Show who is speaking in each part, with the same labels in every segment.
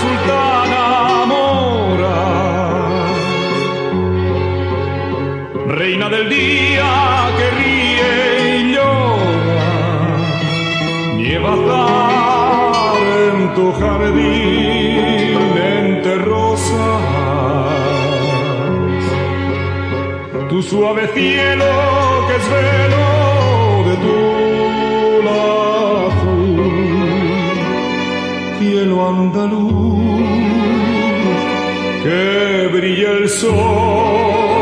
Speaker 1: sultana mora, reina del día que ríe y llora, nieva en tu jardín entre rosas, tu suave cielo que es velo brilla el sol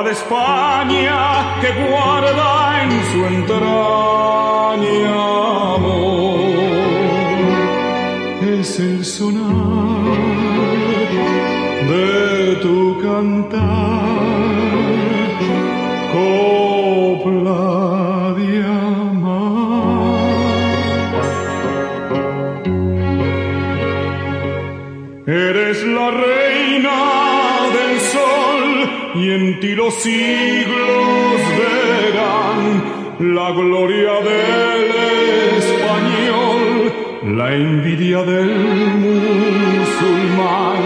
Speaker 1: alma de España que guarda en su entraña amor. Es el sonar de tu cantar copla y en ti los siglos verán la gloria del español, la envidia del musulmán.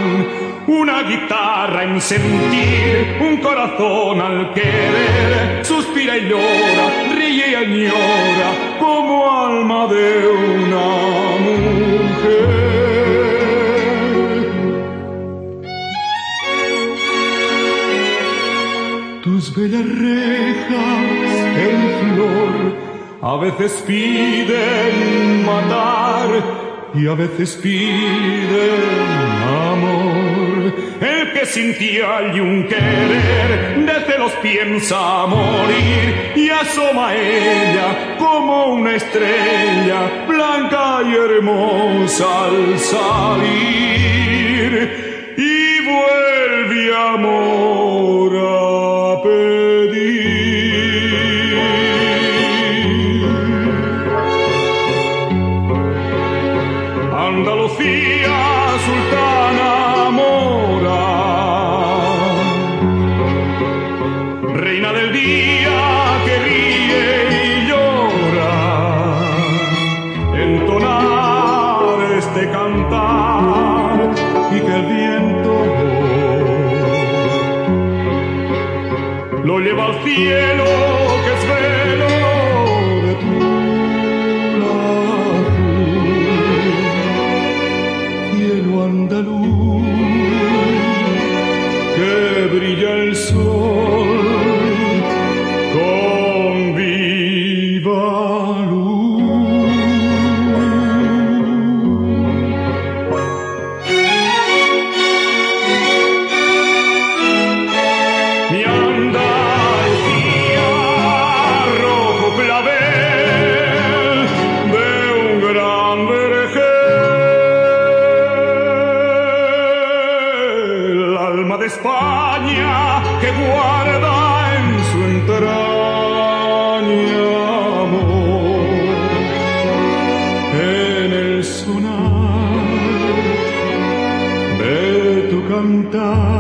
Speaker 1: Una guitarra en sentir, un corazón al querer, suspira y llora, ríe y añora, como alma de una mujer. Tus bellas rejas en flor a veces piden matar y a veces piden amor. El que sin ti hay un querer de celos piensa morir y asoma ella como una estrella blanca y hermosa al salir y vuelve amor Andalucía, sultana mora, reina del día que ríe y llora, entonar este cantar y que el viento lo lleva al cielo de un gran vergel, alma de España que guarda down.